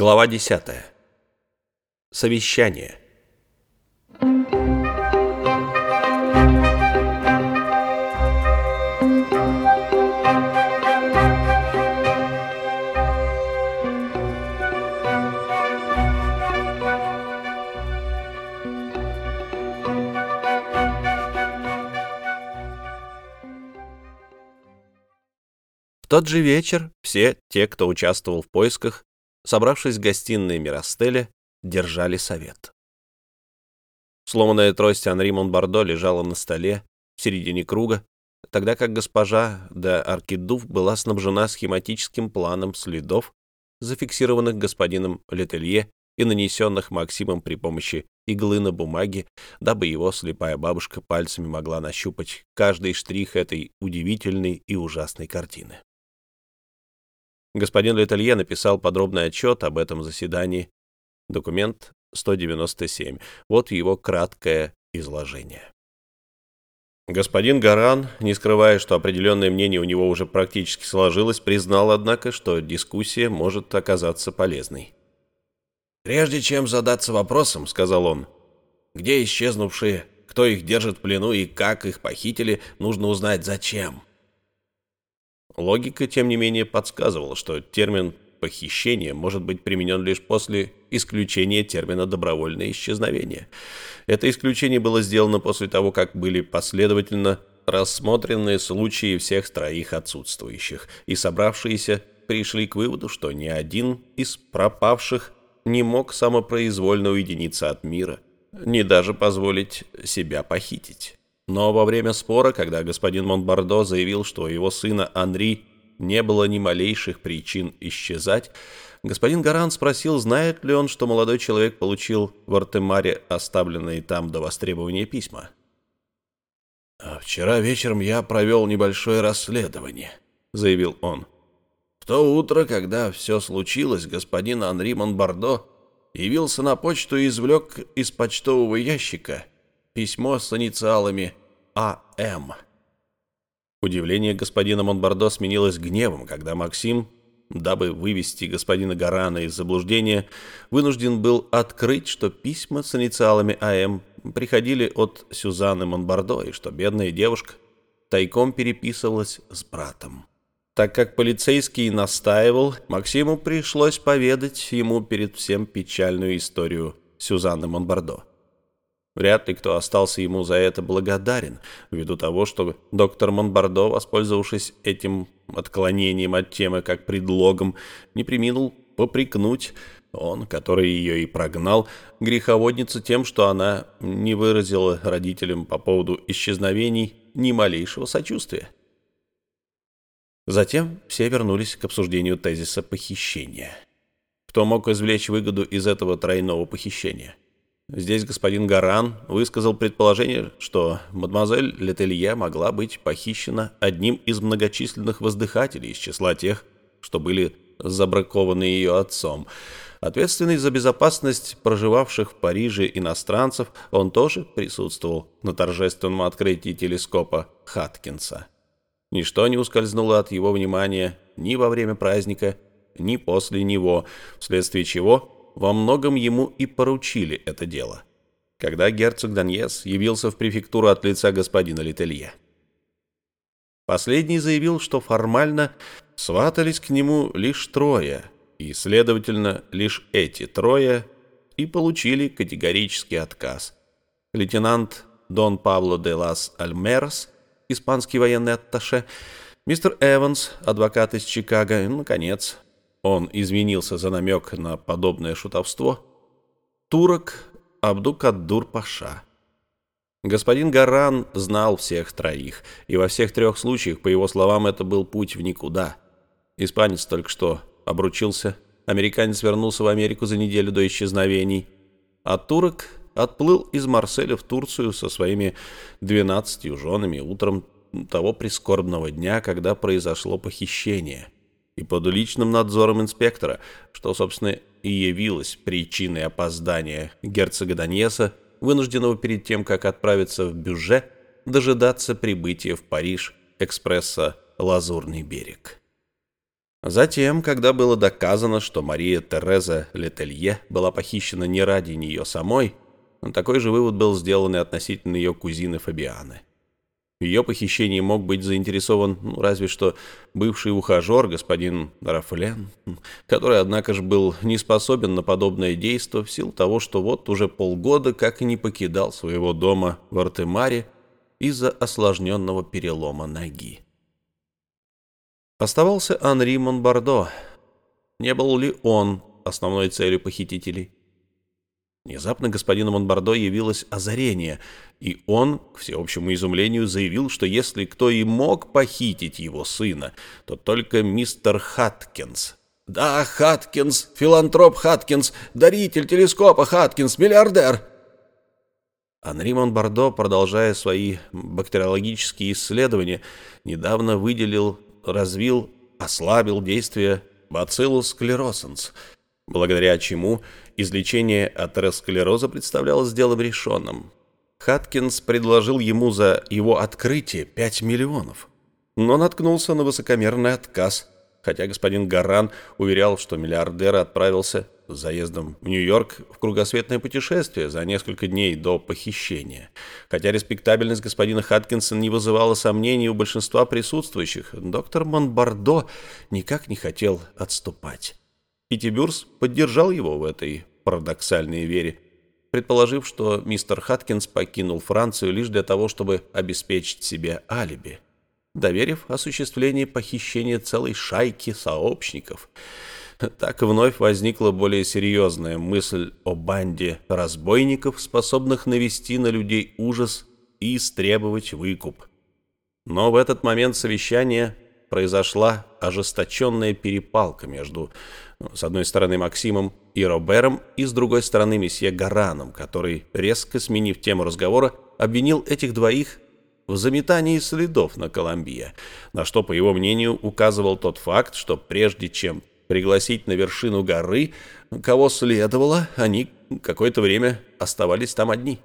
Глава 10. Совещание. В тот же вечер все те, кто участвовал в поисках, собравшись в гостиной Миростеля, держали совет. Сломанная трость Анри Монбардо лежала на столе в середине круга, тогда как госпожа де Аркидув была снабжена схематическим планом следов, зафиксированных господином Летелье и нанесенных Максимом при помощи иглы на бумаге, дабы его слепая бабушка пальцами могла нащупать каждый штрих этой удивительной и ужасной картины. Господин Летелье написал подробный отчет об этом заседании. Документ 197. Вот его краткое изложение. Господин Гаран, не скрывая, что определенное мнение у него уже практически сложилось, признал, однако, что дискуссия может оказаться полезной. «Прежде чем задаться вопросом, — сказал он, — где исчезнувшие, кто их держит в плену и как их похитили, нужно узнать зачем. Логика, тем не менее, подсказывала, что термин «похищение» может быть применен лишь после исключения термина «добровольное исчезновение». Это исключение было сделано после того, как были последовательно рассмотрены случаи всех троих отсутствующих, и собравшиеся пришли к выводу, что ни один из пропавших не мог самопроизвольно уединиться от мира, ни даже позволить себя похитить. Но во время спора, когда господин Монбардо заявил, что у его сына Анри не было ни малейших причин исчезать, господин Гаран спросил, знает ли он, что молодой человек получил в Артемаре оставленные там до востребования письма. «А «Вчера вечером я провел небольшое расследование», — заявил он. «В то утро, когда все случилось, господин Анри Монбардо явился на почту и извлек из почтового ящика письмо с инициалами а.М. Удивление господина Монбардо сменилось гневом, когда Максим, дабы вывести господина Гарана из заблуждения, вынужден был открыть, что письма с инициалами А.М. приходили от Сюзанны Монбардо, и что бедная девушка тайком переписывалась с братом. Так как полицейский настаивал, Максиму пришлось поведать ему перед всем печальную историю Сюзанны Монбардо. Вряд ли кто остался ему за это благодарен, ввиду того, что доктор Монбардо, воспользовавшись этим отклонением от темы как предлогом, не приминул попрекнуть он, который ее и прогнал, греховодницу тем, что она не выразила родителям по поводу исчезновений ни малейшего сочувствия. Затем все вернулись к обсуждению тезиса похищения. Кто мог извлечь выгоду из этого тройного похищения? Здесь господин Гаран высказал предположение, что мадемуазель Летелье могла быть похищена одним из многочисленных воздыхателей из числа тех, что были забракованы ее отцом. Ответственный за безопасность проживавших в Париже иностранцев, он тоже присутствовал на торжественном открытии телескопа Хаткинса. Ничто не ускользнуло от его внимания ни во время праздника, ни после него, вследствие чего во многом ему и поручили это дело, когда герцог Даньес явился в префектуру от лица господина Летелье. Последний заявил, что формально сватались к нему лишь трое, и, следовательно, лишь эти трое и получили категорический отказ. Лейтенант Дон Пабло де лас Альмерос, испанский военный атташе, мистер Эванс, адвокат из Чикаго, и, наконец, он извинился за намек на подобное шутовство, турок Абдукаддур-Паша. Господин Гаран знал всех троих, и во всех трех случаях, по его словам, это был путь в никуда. Испанец только что обручился, американец вернулся в Америку за неделю до исчезновений, а турок отплыл из Марселя в Турцию со своими двенадцатью женами утром того прискорбного дня, когда произошло похищение – и под личным надзором инспектора, что, собственно, и явилось причиной опоздания герцога Даньеса, вынужденного перед тем, как отправиться в Бюже, дожидаться прибытия в Париж экспресса «Лазурный берег». Затем, когда было доказано, что Мария Тереза Летелье была похищена не ради нее самой, такой же вывод был сделан и относительно ее кузины Фабианы. В ее похищении мог быть заинтересован, ну, разве что бывший ухажер, господин Рафлен, который, однако же, был не способен на подобное действо в силу того, что вот уже полгода как и не покидал своего дома в Артемаре из-за осложненного перелома ноги. Оставался Анри Монбардо. Не был ли он основной целью похитителей? Внезапно господину Монбардо явилось озарение, и он, к всеобщему изумлению, заявил, что если кто и мог похитить его сына, то только мистер Хаткинс. «Да, Хаткинс, филантроп Хаткинс, даритель телескопа Хаткинс, миллиардер!» Анри Монбардо, продолжая свои бактериологические исследования, недавно выделил, развил, ослабил действие бациллус склеросенс, благодаря чему излечение атеросклероза представлялось делом решенным. Хаткинс предложил ему за его открытие 5 миллионов, но наткнулся на высокомерный отказ, хотя господин Гаран уверял, что миллиардер отправился с заездом в Нью-Йорк в кругосветное путешествие за несколько дней до похищения. Хотя респектабельность господина Хаткинса не вызывала сомнений у большинства присутствующих, доктор Монбардо никак не хотел отступать. И Тибюрс поддержал его в этой парадоксальной вере, предположив, что мистер Хаткинс покинул Францию лишь для того, чтобы обеспечить себе алиби, доверив осуществление похищения целой шайки сообщников. Так вновь возникла более серьезная мысль о банде разбойников, способных навести на людей ужас и истребовать выкуп. Но в этот момент совещания произошла ожесточенная перепалка между с одной стороны Максимом и Робером, и с другой стороны месье Гараном, который, резко сменив тему разговора, обвинил этих двоих в заметании следов на Колумбия, на что, по его мнению, указывал тот факт, что прежде чем пригласить на вершину горы, кого следовало, они какое-то время оставались там одни.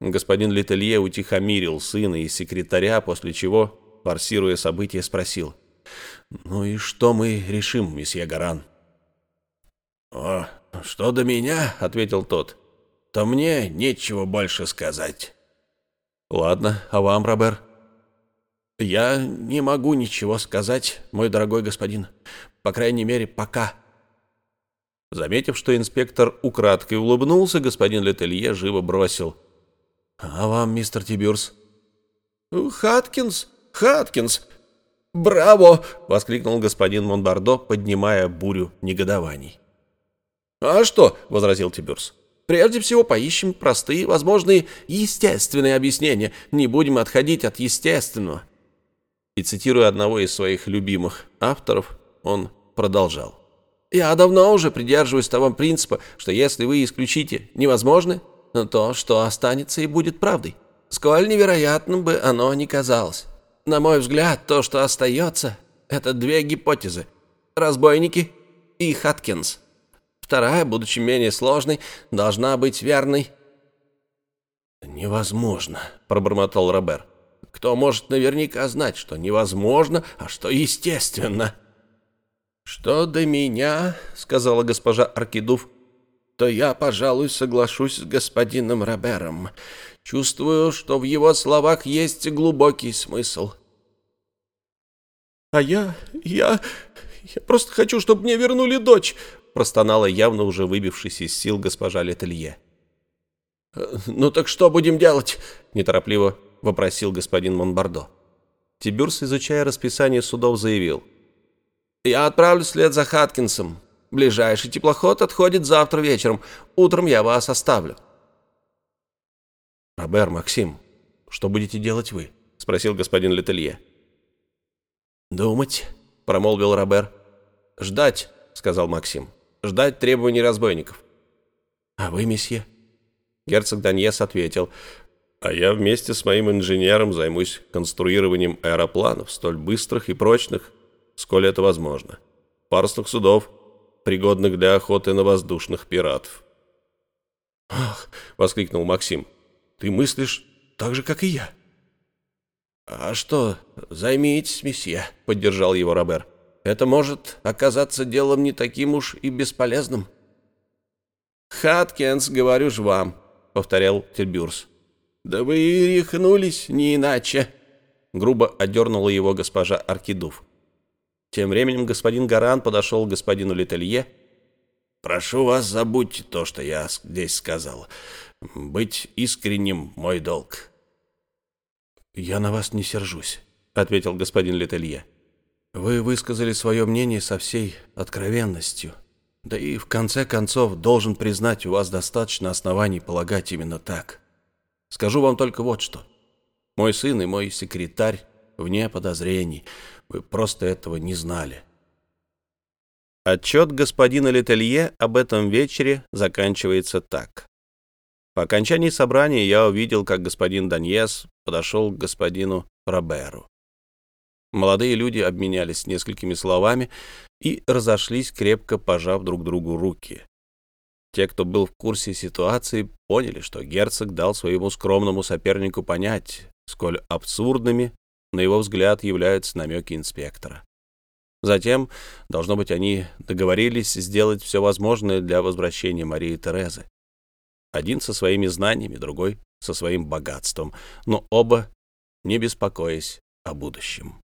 Господин Летелье утихомирил сына и секретаря, после чего, форсируя события, спросил, «Ну и что мы решим, месье Гаран?» «О, что до меня, — ответил тот, — то мне нечего больше сказать». «Ладно, а вам, Робер?» «Я не могу ничего сказать, мой дорогой господин. По крайней мере, пока». Заметив, что инспектор украдкой улыбнулся, господин Летелье живо бросил. «А вам, мистер Тибюрс?» «Хаткинс, Хаткинс! Браво!» — воскликнул господин Монбардо, поднимая бурю негодований. «А что?» — возразил Тибюрс. «Прежде всего поищем простые, возможные, естественные объяснения. Не будем отходить от естественного». И цитируя одного из своих любимых авторов, он продолжал. «Я давно уже придерживаюсь того принципа, что если вы исключите невозможное, то, что останется и будет правдой. Сколь невероятным бы оно ни казалось. На мой взгляд, то, что остается, это две гипотезы. Разбойники и Хаткинс. Вторая, будучи менее сложной, должна быть верной. «Невозможно», — пробормотал Робер. «Кто может наверняка знать, что невозможно, а что естественно?» «Что до меня», — сказала госпожа Аркидув, — «то я, пожалуй, соглашусь с господином Робером. Чувствую, что в его словах есть глубокий смысл». «А я... я... я просто хочу, чтобы мне вернули дочь», простонала явно уже выбившись из сил госпожа Летелье. «Ну так что будем делать?» — неторопливо вопросил господин Монбардо. Тибюрс, изучая расписание судов, заявил. «Я отправлюсь вслед за Хаткинсом. Ближайший теплоход отходит завтра вечером. Утром я вас оставлю». «Робер, Максим, что будете делать вы?» — спросил господин Летелье. «Думать», — промолвил Робер. «Ждать», — сказал Максим ждать требований разбойников. А вы, месье? Герцог Даньес ответил, а я вместе с моим инженером займусь конструированием аэропланов, столь быстрых и прочных, сколь это возможно. Парусных судов, пригодных для охоты на воздушных пиратов. «Ах!» — воскликнул Максим. «Ты мыслишь так же, как и я». «А что, займитесь, месье», — поддержал его Робер. это может оказаться делом не таким уж и бесполезным. «Хаткинс, говорю ж вам», — повторял Тельбюрс. «Да вы и рехнулись, не иначе», — грубо одернула его госпожа Аркидув. Тем временем господин Гаран подошел к господину Летелье. «Прошу вас, забудьте то, что я здесь сказал. Быть искренним — мой долг». «Я на вас не сержусь», — ответил господин Летелье. «Вы высказали свое мнение со всей откровенностью. Да и в конце концов, должен признать, у вас достаточно оснований полагать именно так. Скажу вам только вот что. Мой сын и мой секретарь вне подозрений. Вы просто этого не знали». Отчет господина Летелье об этом вечере заканчивается так. По окончании собрания я увидел, как господин Даньес подошел к господину Роберу. Молодые люди обменялись несколькими словами и разошлись, крепко пожав друг другу руки. Те, кто был в курсе ситуации, поняли, что герцог дал своему скромному сопернику понять, сколь абсурдными, на его взгляд, являются намеки инспектора. Затем, должно быть, они договорились сделать все возможное для возвращения Марии Терезы. Один со своими знаниями, другой со своим богатством, но оба не беспокоясь о будущем.